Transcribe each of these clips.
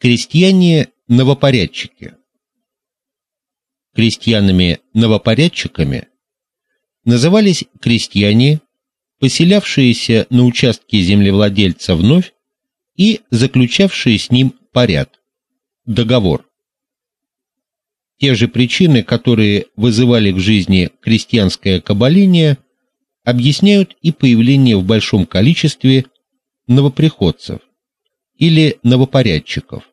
Крестьяне-новопорядчики Крестьянами-новопорядчиками назывались крестьяне, поселявшиеся на участке землевладельца вновь и заключавшие с ним поряд договор. Те же причины, которые вызывали к жизни крестьянское кабаление, объясняют и появление в большом количестве новоприходцев или новопорядчиков.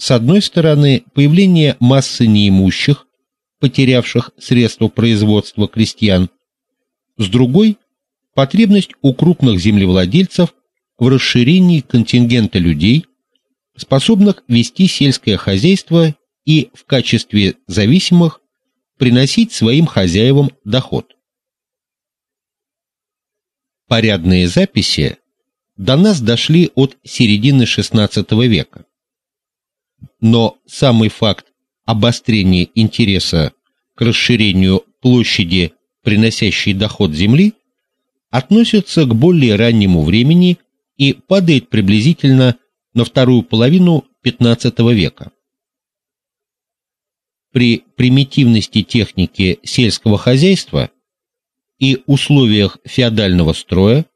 С одной стороны, появление массы неимущих, потерявших средства производства крестьян, с другой потребность у крупных землевладельцев в расширении контингента людей, способных вести сельское хозяйство и в качестве зависимых приносить своим хозяевам доход. Порядные записи до нас дошли от середины XVI века. Но самый факт обострения интереса к расширению площади, приносящей доход земли, относится к более раннему времени и падает приблизительно на вторую половину XV века. При примитивности техники сельского хозяйства и условиях феодального строя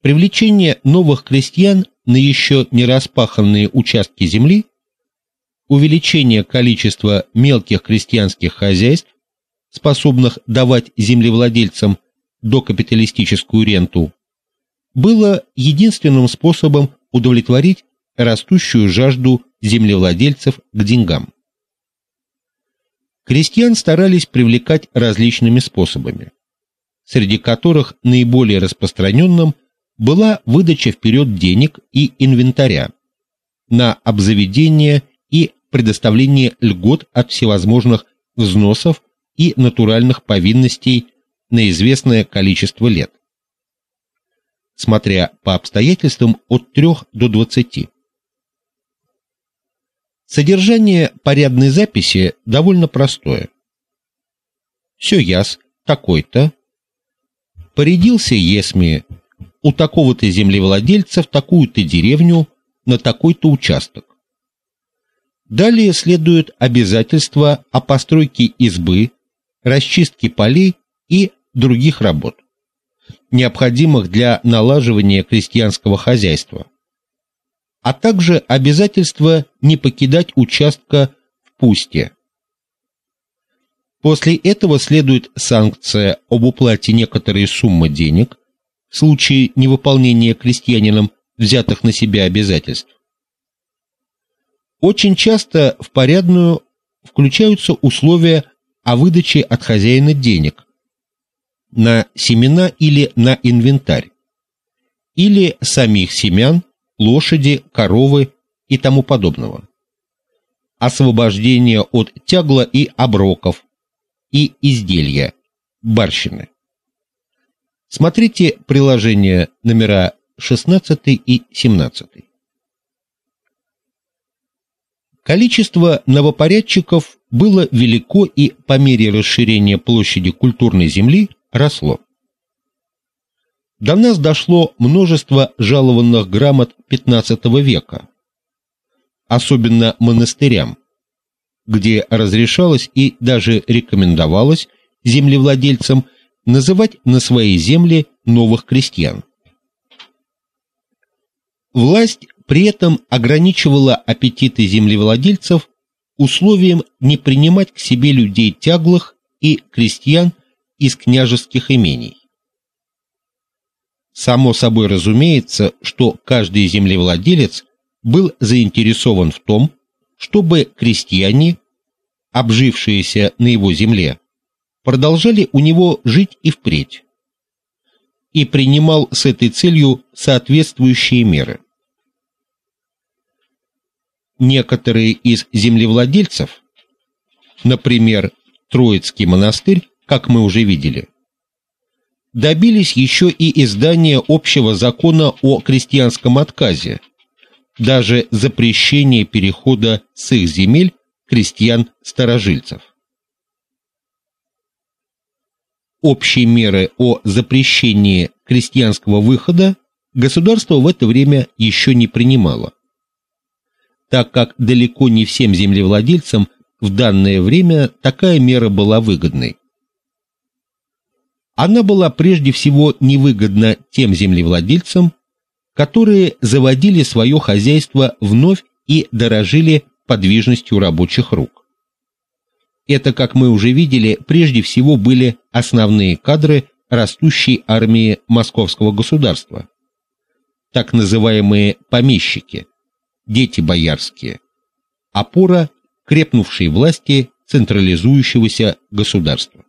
привлечение новых крестьян на еще не распаханные участки земли, увеличение количества мелких крестьянских хозяйств, способных давать землевладельцам докапиталистическую ренту, было единственным способом удовлетворить растущую жажду землевладельцев к деньгам. Крестьян старались привлекать различными способами, среди которых наиболее распространенным была выдача вперед денег и инвентаря на обзаведение предоставление льгот от всевозможных взносов и натуральных повинностей на известное количество лет, смотря по обстоятельствам от 3 до 20. Содержание порядной записи довольно простое. Все яс такой-то порядился Есми у такого-то землевладельца в такую-то деревню на такой-то участок. Далее следует обязательство о постройке избы, расчистке полей и других работ, необходимых для налаживания крестьянского хозяйства а также обязательство не покидать участка в пусте. После этого следует санкция об уплате некоторой суммы денег в случае невыполнения крестьянином взятых на себя обязательств. Очень часто в порядную включаются условия о выдаче от хозяина денег на семена или на инвентарь, или самих семян лошади, коровы и тому подобного. Освобождение от тягла и оброков и изделия барщины. Смотрите приложения номера 16 и 17. Количество новопорядчиков было велико и по мере расширения площади культурной земли росло. До нас дошло множество жалованных грамот XV века, особенно монастырям, где разрешалось и даже рекомендовалось землевладельцам называть на своей земле новых крестьян. Власть при этом ограничивала аппетиты землевладельцев условием не принимать к себе людей тяглых и крестьян из княжеских имений. Само собой разумеется, что каждый землевладелец был заинтересован в том, чтобы крестьяне, обжившиеся на его земле, продолжали у него жить и впредь. И принимал с этой целью соответствующие меры. Некоторые из землевладельцев, например, Троицкий монастырь, как мы уже видели, добились еще и издания общего закона о крестьянском отказе, даже запрещения перехода с их земель крестьян-старожильцев. Общие меры о запрещении крестьянского выхода государство в это время еще не принимало. Так как далеко не всем землевладельцам в данное время такая мера была выгодной. Она была прежде всего невыгодна тем землевладельцам, которые заводили свое хозяйство вновь и дорожили подвижностью рабочих рук. Это, как мы уже видели, прежде всего были основные кадры растущей армии московского государства. Так называемые помещики, дети боярские, опора крепнувшей власти централизующегося государства.